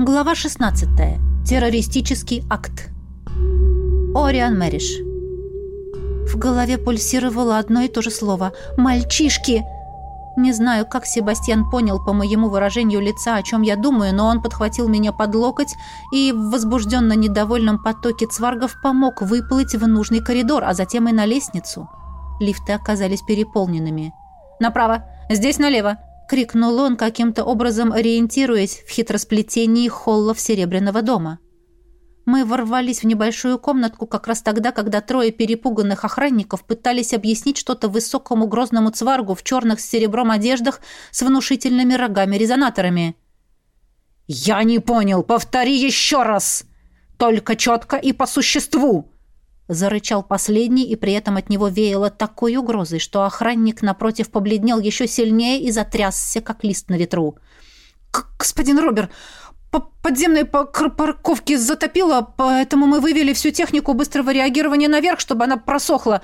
Глава 16. Террористический акт. Ориан Мэриш. В голове пульсировало одно и то же слово. «Мальчишки!» Не знаю, как Себастьян понял по моему выражению лица, о чем я думаю, но он подхватил меня под локоть и в возбужденно недовольном потоке цваргов помог выплыть в нужный коридор, а затем и на лестницу. Лифты оказались переполненными. «Направо! Здесь налево!» — крикнул он, каким-то образом ориентируясь в хитросплетении холлов Серебряного дома. Мы ворвались в небольшую комнатку как раз тогда, когда трое перепуганных охранников пытались объяснить что-то высокому грозному цваргу в черных с серебром одеждах с внушительными рогами-резонаторами. «Я не понял! Повтори еще раз! Только четко и по существу!» Зарычал последний, и при этом от него веяло такой угрозой, что охранник напротив побледнел еще сильнее и затрясся, как лист на ветру. «Господин Робер, по подземной парковке затопило, поэтому мы вывели всю технику быстрого реагирования наверх, чтобы она просохла.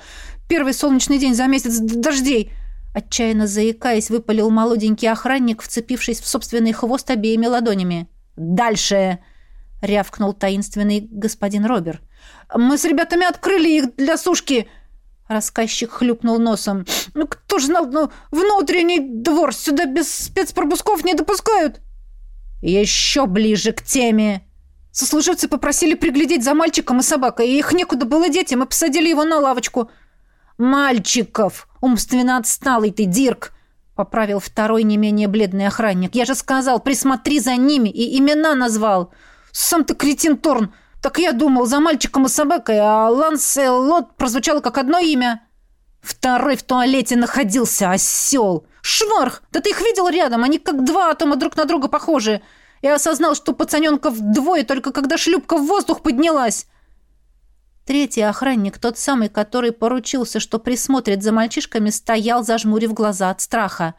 Первый солнечный день за месяц дождей!» Отчаянно заикаясь, выпалил молоденький охранник, вцепившись в собственный хвост обеими ладонями. «Дальше!» — рявкнул таинственный господин Робер. Мы с ребятами открыли их для сушки!» Рассказчик хлюпнул носом. «Ну, кто ж знал, ну, внутренний двор сюда без спецпропусков не допускают!» «Еще ближе к теме!» Сослуживцы попросили приглядеть за мальчиком и собакой, и их некуда было деть, и мы посадили его на лавочку. «Мальчиков! Умственно отсталый ты, Дирк!» — поправил второй не менее бледный охранник. «Я же сказал, присмотри за ними, и имена назвал!» «Сам ты кретин, Торн! Так я думал, за мальчиком и собакой, а Ланселот прозвучало как одно имя. Второй в туалете находился, осел. Шварх! Да ты их видел рядом, они как два атома друг на друга похожи. Я осознал, что пацаненка вдвое, только когда шлюпка в воздух поднялась. Третий охранник, тот самый, который поручился, что присмотрит за мальчишками, стоял, зажмурив глаза от страха.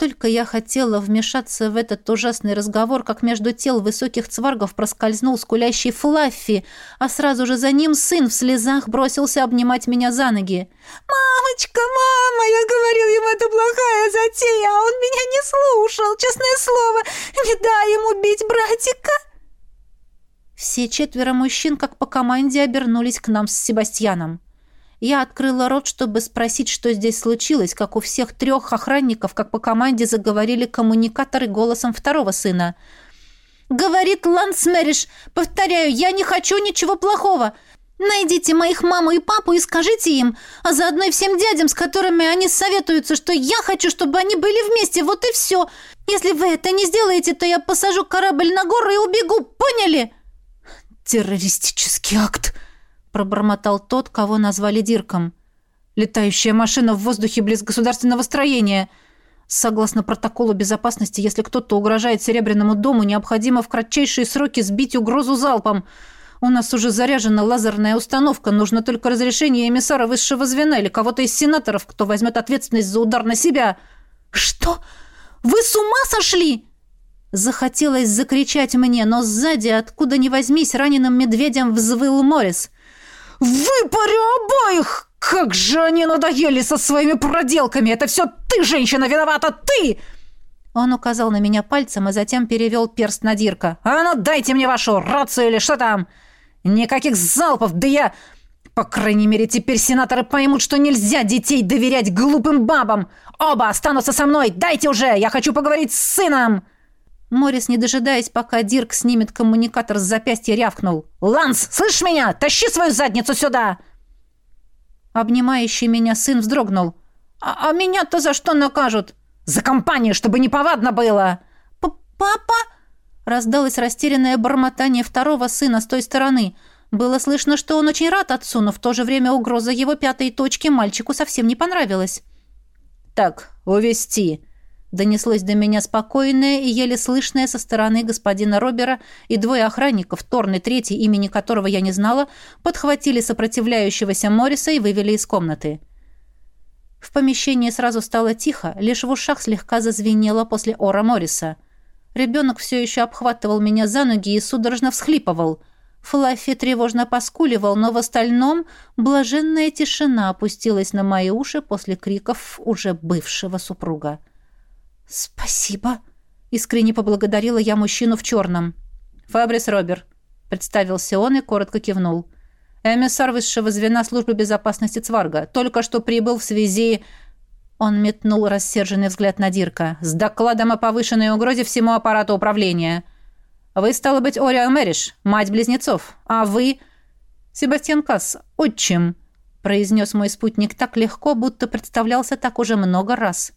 Только я хотела вмешаться в этот ужасный разговор, как между тел высоких цваргов проскользнул скулящий Флаффи, а сразу же за ним сын в слезах бросился обнимать меня за ноги. «Мамочка, мама, я говорил ему, это плохая затея, а он меня не слушал, честное слово, не дай ему бить братика!» Все четверо мужчин, как по команде, обернулись к нам с Себастьяном. Я открыла рот, чтобы спросить, что здесь случилось, как у всех трех охранников, как по команде заговорили коммуникаторы голосом второго сына. «Говорит Ланс Мэриш, повторяю, я не хочу ничего плохого. Найдите моих маму и папу и скажите им, а заодно и всем дядям, с которыми они советуются, что я хочу, чтобы они были вместе, вот и все. Если вы это не сделаете, то я посажу корабль на гору и убегу, поняли?» «Террористический акт!» Пробормотал тот, кого назвали Дирком. «Летающая машина в воздухе близ государственного строения. Согласно протоколу безопасности, если кто-то угрожает Серебряному дому, необходимо в кратчайшие сроки сбить угрозу залпом. У нас уже заряжена лазерная установка, нужно только разрешение эмиссара высшего звена или кого-то из сенаторов, кто возьмет ответственность за удар на себя». «Что? Вы с ума сошли?» Захотелось закричать мне, но сзади, откуда ни возьмись, раненым медведем взвыл Морис. «Выпарю обоих! Как же они надоели со своими проделками! Это все ты, женщина, виновата! Ты!» Он указал на меня пальцем, и затем перевел перст на Дирка. «А ну, дайте мне вашу рацию или что там! Никаких залпов, да я...» По крайней мере, теперь сенаторы поймут, что нельзя детей доверять глупым бабам. Оба останутся со мной. Дайте уже, я хочу поговорить с сыном. Морис, не дожидаясь, пока Дирк снимет коммуникатор с запястья, рявкнул. «Ланс, слышишь меня? Тащи свою задницу сюда!» Обнимающий меня сын вздрогнул. «А, а меня-то за что накажут?» «За компанию, чтобы неповадно было!» П «Папа?» Раздалось растерянное бормотание второго сына с той стороны. Было слышно, что он очень рад отцу, но в то же время угроза его пятой точки мальчику совсем не понравилась. «Так, увести Донеслось до меня спокойное и еле слышное со стороны господина Робера, и двое охранников, Торн и третий, имени которого я не знала, подхватили сопротивляющегося Морриса и вывели из комнаты. В помещении сразу стало тихо, лишь в ушах слегка зазвенело после ора Морриса. Ребенок все еще обхватывал меня за ноги и судорожно всхлипывал. Флаффи тревожно поскуливал, но в остальном блаженная тишина опустилась на мои уши после криков уже бывшего супруга. «Спасибо», Искренне поблагодарила я мужчину в черном. «Фабрис Робер», — представился он и коротко кивнул. «Эмиссар высшего звена службы безопасности Цварга. Только что прибыл в связи...» Он метнул рассерженный взгляд на Дирка. «С докладом о повышенной угрозе всему аппарату управления. Вы, стало быть, Ориан Мэриш, мать близнецов. А вы...» «Себастьян Касс, отчим», — произнес мой спутник так легко, будто представлялся так уже много раз.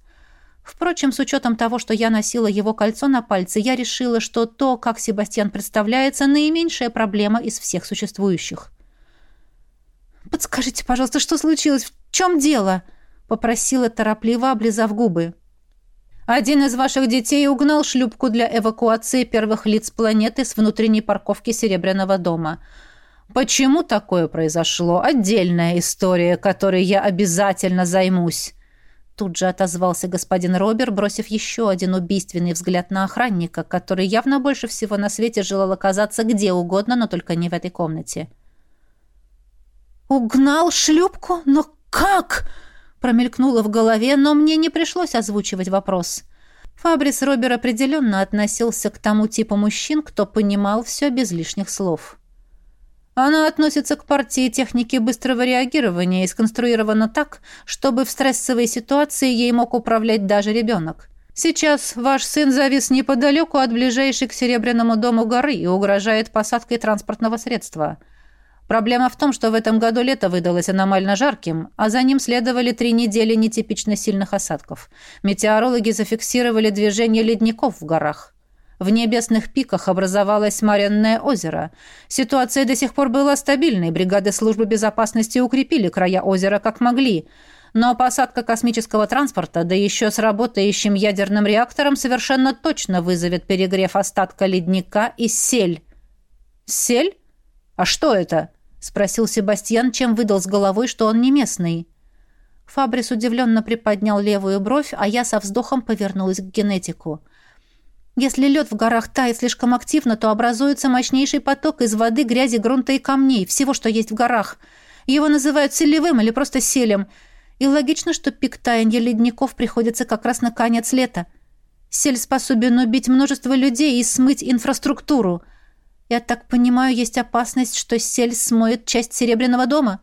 Впрочем, с учетом того, что я носила его кольцо на пальце, я решила, что то, как Себастьян представляется, наименьшая проблема из всех существующих. «Подскажите, пожалуйста, что случилось? В чем дело?» — попросила торопливо, облизав губы. «Один из ваших детей угнал шлюпку для эвакуации первых лиц планеты с внутренней парковки Серебряного дома. Почему такое произошло? Отдельная история, которой я обязательно займусь». Тут же отозвался господин Робер, бросив еще один убийственный взгляд на охранника, который явно больше всего на свете желал оказаться где угодно, но только не в этой комнате. «Угнал шлюпку? Но как?» промелькнуло в голове, но мне не пришлось озвучивать вопрос. Фабрис Робер определенно относился к тому типу мужчин, кто понимал все без лишних слов. Она относится к партии техники быстрого реагирования и сконструирована так, чтобы в стрессовой ситуации ей мог управлять даже ребенок. Сейчас ваш сын завис неподалеку от ближайшей к Серебряному дому горы и угрожает посадкой транспортного средства. Проблема в том, что в этом году лето выдалось аномально жарким, а за ним следовали три недели нетипично сильных осадков. Метеорологи зафиксировали движение ледников в горах. В небесных пиках образовалось Маренное озеро. Ситуация до сих пор была стабильной, бригады службы безопасности укрепили края озера как могли. Но посадка космического транспорта, да еще с работающим ядерным реактором, совершенно точно вызовет перегрев остатка ледника и сель. «Сель? А что это?» — спросил Себастьян, чем выдал с головой, что он не местный. Фабрис удивленно приподнял левую бровь, а я со вздохом повернулась к генетику — если лед в горах тает слишком активно, то образуется мощнейший поток из воды, грязи, грунта и камней, всего, что есть в горах. Его называют селевым или просто селем. И логично, что пик таяния ледников приходится как раз на конец лета. Сель способен убить множество людей и смыть инфраструктуру. Я так понимаю, есть опасность, что сель смоет часть Серебряного дома?»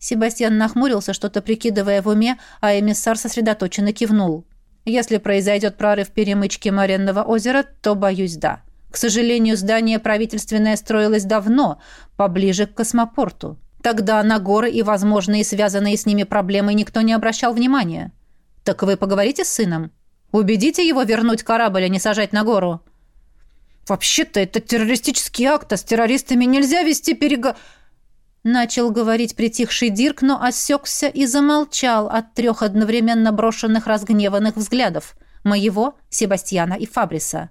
Себастьян нахмурился, что-то прикидывая в уме, а эмиссар сосредоточенно кивнул. Если произойдет прорыв перемычки Маренного озера, то, боюсь, да. К сожалению, здание правительственное строилось давно, поближе к космопорту. Тогда на горы и возможные связанные с ними проблемы никто не обращал внимания. Так вы поговорите с сыном? Убедите его вернуть корабль, а не сажать на гору. Вообще-то это террористический акт, а с террористами нельзя вести переговоры. Начал говорить притихший Дирк, но осекся и замолчал от трех одновременно брошенных разгневанных взглядов. Моего, Себастьяна и Фабриса.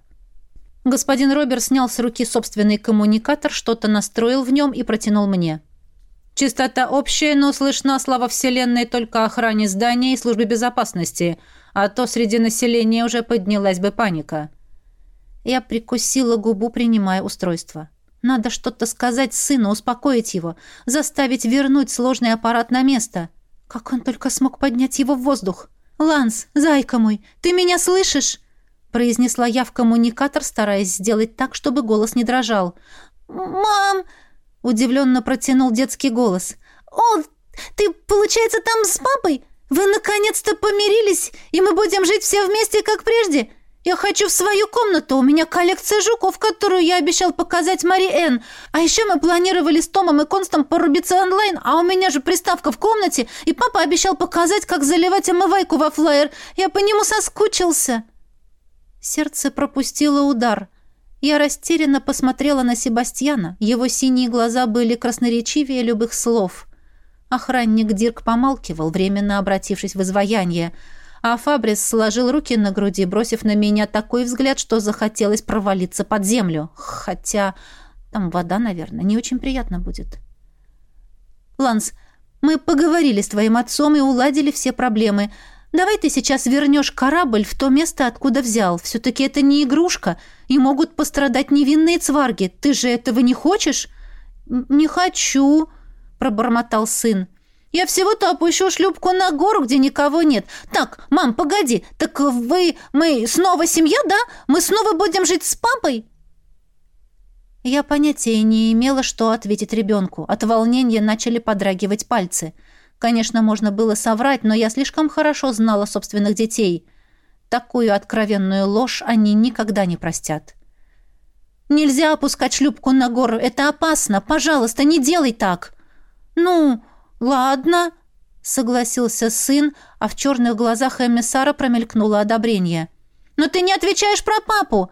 Господин Робер снял с руки собственный коммуникатор, что-то настроил в нем и протянул мне. «Чистота общая, но слышна слава Вселенной только охране здания и службе безопасности, а то среди населения уже поднялась бы паника». Я прикусила губу, принимая устройство. Надо что-то сказать сыну, успокоить его, заставить вернуть сложный аппарат на место. Как он только смог поднять его в воздух? «Ланс, зайка мой, ты меня слышишь?» произнесла я в коммуникатор, стараясь сделать так, чтобы голос не дрожал. «Мам!» — удивленно протянул детский голос. «О, ты, получается, там с папой? Вы наконец-то помирились, и мы будем жить все вместе, как прежде? Я хочу в свою комнату. У меня коллекция жуков, которую я обещал показать Мари Энн. А еще мы планировали с Томом и Констом порубиться онлайн, а у меня же приставка в комнате, и папа обещал показать, как заливать омывайку во флайер. Я по нему соскучился». Сердце пропустило удар. Я растерянно посмотрела на Себастьяна. Его синие глаза были красноречивее любых слов. Охранник Дирк помалкивал, временно обратившись в изваяние – а Фабрис сложил руки на груди, бросив на меня такой взгляд, что захотелось провалиться под землю. Хотя там вода, наверное, не очень приятно будет. «Ланс, мы поговорили с твоим отцом и уладили все проблемы. Давай ты сейчас вернешь корабль в то место, откуда взял. Все-таки это не игрушка, и могут пострадать невинные цварги. Ты же этого не хочешь?» «Не хочу», — пробормотал сын. Я всего-то опущу шлюпку на гору, где никого нет. Так, мам, погоди, так вы, мы снова семья, да? Мы снова будем жить с папой?» Я понятия не имела, что ответить ребенку. От волнения начали подрагивать пальцы. Конечно, можно было соврать, но я слишком хорошо знала собственных детей. Такую откровенную ложь они никогда не простят. «Нельзя опускать шлюпку на гору, это опасно. Пожалуйста, не делай так!» «Ну, ладно», — согласился сын, а в черных глазах эмиссара промелькнуло одобрение. «Но ты не отвечаешь про папу.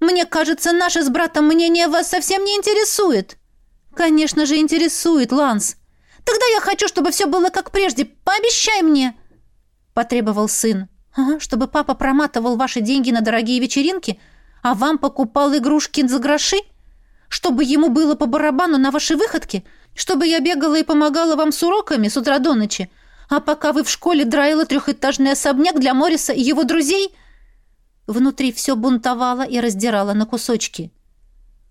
Мне кажется, наше с братом мнение вас совсем не интересует». «Конечно же, интересует, Ланс. Тогда я хочу, чтобы все было как прежде. Пообещай мне!» Потребовал сын. «Ага, чтобы папа проматывал ваши деньги на дорогие вечеринки, а вам покупал игрушки за гроши? Чтобы ему было по барабану на ваши выходки? Чтобы я бегала и помогала вам с уроками с утра до ночи? А пока вы в школе драила трехэтажный особняк для Мориса и его друзей?» Внутри все бунтовало и раздирало на кусочки.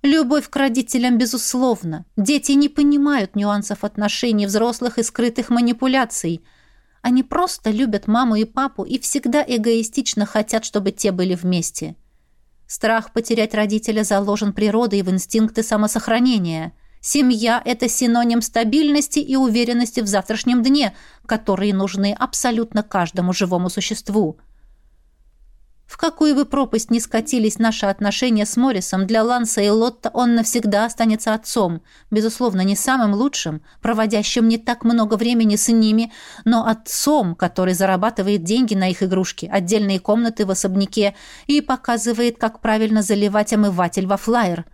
Любовь к родителям безусловно. Дети не понимают нюансов отношений взрослых и скрытых манипуляций. Они просто любят маму и папу и всегда эгоистично хотят, чтобы те были вместе. Страх потерять родителя заложен природой в инстинкты самосохранения. Семья – это синоним стабильности и уверенности в завтрашнем дне, которые нужны абсолютно каждому живому существу – в какую бы пропасть ни скатились наши отношения с Моррисом, для Ланса и Лотта он навсегда останется отцом. Безусловно, не самым лучшим, проводящим не так много времени с ними, но отцом, который зарабатывает деньги на их игрушки, отдельные комнаты в особняке и показывает, как правильно заливать омыватель во флаер.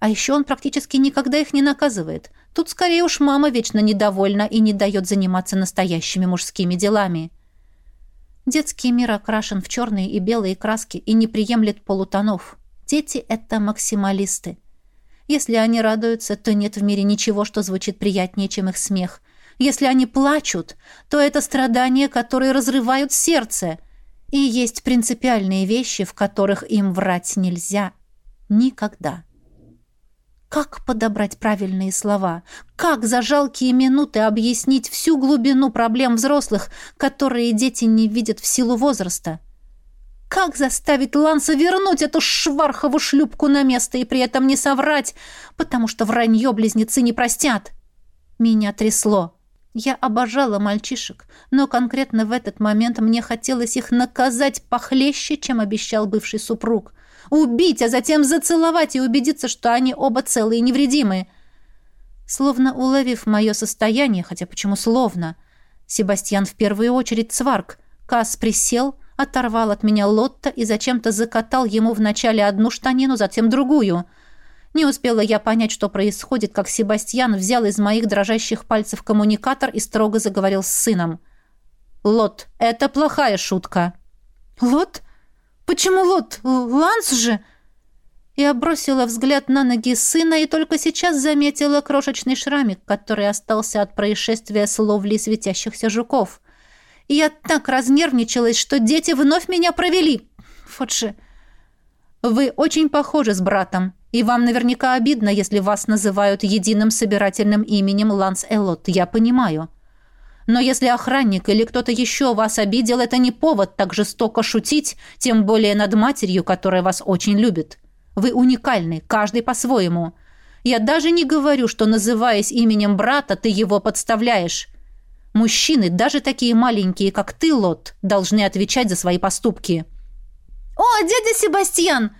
А еще он практически никогда их не наказывает. Тут скорее уж мама вечно недовольна и не дает заниматься настоящими мужскими делами. Детский мир окрашен в черные и белые краски и не приемлет полутонов. Дети — это максималисты. Если они радуются, то нет в мире ничего, что звучит приятнее, чем их смех. Если они плачут, то это страдания, которые разрывают сердце. И есть принципиальные вещи, в которых им врать нельзя. Никогда. Как подобрать правильные слова? Как за жалкие минуты объяснить всю глубину проблем взрослых, которые дети не видят в силу возраста? Как заставить Ланса вернуть эту швархову шлюпку на место и при этом не соврать, потому что вранье близнецы не простят? Меня трясло. Я обожала мальчишек, но конкретно в этот момент мне хотелось их наказать похлеще, чем обещал бывший супруг убить, а затем зацеловать и убедиться, что они оба целые и невредимые. Словно уловив мое состояние, хотя почему словно, Себастьян в первую очередь цварк, Кас присел, оторвал от меня Лотта и зачем-то закатал ему вначале одну штанину, затем другую. Не успела я понять, что происходит, как Себастьян взял из моих дрожащих пальцев коммуникатор и строго заговорил с сыном. «Лот, это плохая шутка». «Лот?» Почему Лот? Ланс же!» Я бросила взгляд на ноги сына и только сейчас заметила крошечный шрамик, который остался от происшествия с ловлей светящихся жуков. И я так разнервничалась, что дети вновь меня провели. Вот. Вы очень похожи с братом, и вам наверняка обидно, если вас называют единым собирательным именем Ланс Эллот, я понимаю. Но если охранник или кто-то еще вас обидел, это не повод так жестоко шутить, тем более над матерью, которая вас очень любит. Вы уникальны, каждый по-своему. Я даже не говорю, что, называясь именем брата, ты его подставляешь. Мужчины, даже такие маленькие, как ты, Лот, должны отвечать за свои поступки». «О, дядя Себастьян!» —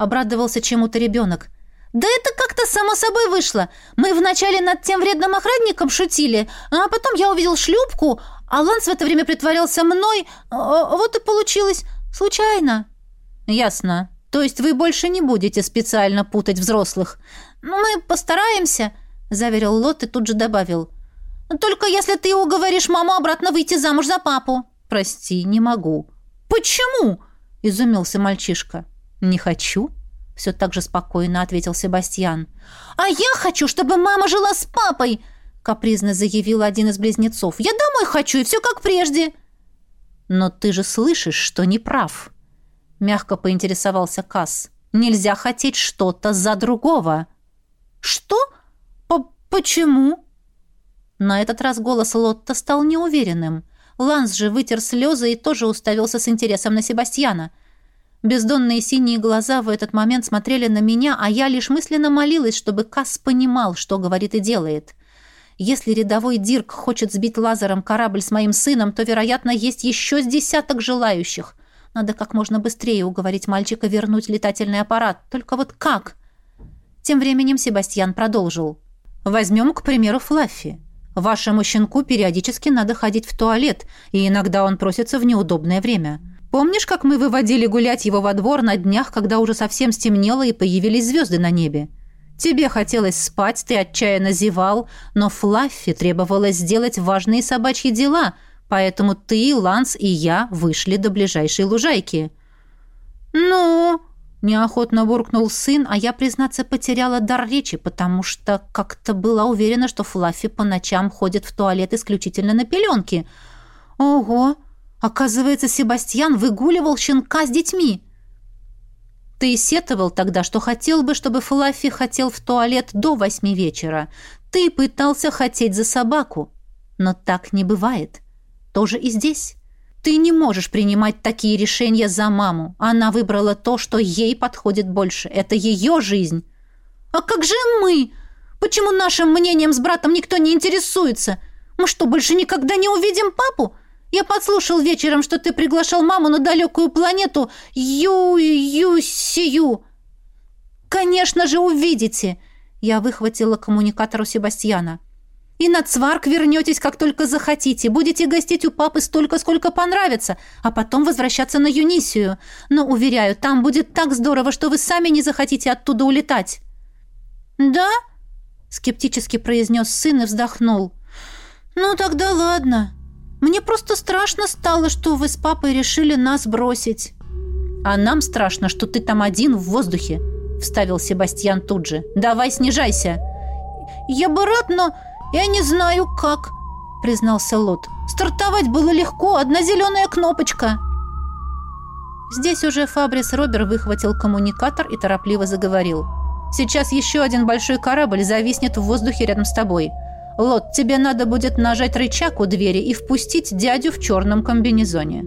обрадовался чему-то ребенок. «Да это как-то само собой вышло. Мы вначале над тем вредным охранником шутили, а потом я увидел шлюпку, а Ланс в это время притворялся мной. А, вот и получилось. Случайно». «Ясно. То есть вы больше не будете специально путать взрослых?» «Ну, мы постараемся», — заверил Лот и тут же добавил. «Только если ты уговоришь маму обратно выйти замуж за папу». «Прости, не могу». «Почему?» — изумился мальчишка. «Не хочу», все так же спокойно ответил Себастьян. «А я хочу, чтобы мама жила с папой!» капризно заявил один из близнецов. «Я домой хочу, и все как прежде!» «Но ты же слышишь, что не прав!» Мягко поинтересовался Касс. «Нельзя хотеть что-то за другого!» «Что? По Почему?» На этот раз голос Лотта стал неуверенным. Ланс же вытер слезы и тоже уставился с интересом на Себастьяна. Бездонные синие глаза в этот момент смотрели на меня, а я лишь мысленно молилась, чтобы Касс понимал, что говорит и делает. Если рядовой Дирк хочет сбить лазером корабль с моим сыном, то, вероятно, есть еще с десяток желающих. Надо как можно быстрее уговорить мальчика вернуть летательный аппарат. Только вот как? Тем временем Себастьян продолжил. «Возьмем, к примеру, Флаффи. Вашему щенку периодически надо ходить в туалет, и иногда он просится в неудобное время. Помнишь, как мы выводили гулять его во двор на днях, когда уже совсем стемнело и появились звезды на небе? Тебе хотелось спать, ты отчаянно зевал, но Флаффи требовалось сделать важные собачьи дела, поэтому ты, Ланс и я вышли до ближайшей лужайки». «Ну...» Неохотно буркнул сын, а я, признаться, потеряла дар речи, потому что как-то была уверена, что Флаффи по ночам ходит в туалет исключительно на пеленке. Ого! Оказывается, Себастьян выгуливал щенка с детьми. Ты сетовал тогда, что хотел бы, чтобы Флаффи хотел в туалет до восьми вечера. Ты пытался хотеть за собаку. Но так не бывает. Тоже и здесь. Ты не можешь принимать такие решения за маму. Она выбрала то, что ей подходит больше. Это ее жизнь. А как же мы? Почему нашим мнением с братом никто не интересуется? Мы что, больше никогда не увидим папу? Я подслушал вечером, что ты приглашал маму на далекую планету Ю-Ю-Сию. Конечно же, увидите. Я выхватила коммуникатор у Себастьяна. И на Цварк вернетесь, как только захотите. Будете гостить у папы столько, сколько понравится, а потом возвращаться на Юнисию. Но, уверяю, там будет так здорово, что вы сами не захотите оттуда улетать». «Да?» — скептически произнес сын и вздохнул. «Ну, тогда ладно. Мне просто страшно стало, что вы с папой решили нас бросить». «А нам страшно, что ты там один в воздухе», — вставил Себастьян тут же. «Давай снижайся». «Я бы рад, но...» «Я не знаю, как», — признался Лот. «Стартовать было легко, одна зеленая кнопочка». Здесь уже Фабрис Робер выхватил коммуникатор и торопливо заговорил. «Сейчас еще один большой корабль зависнет в воздухе рядом с тобой. Лот, тебе надо будет нажать рычаг у двери и впустить дядю в черном комбинезоне».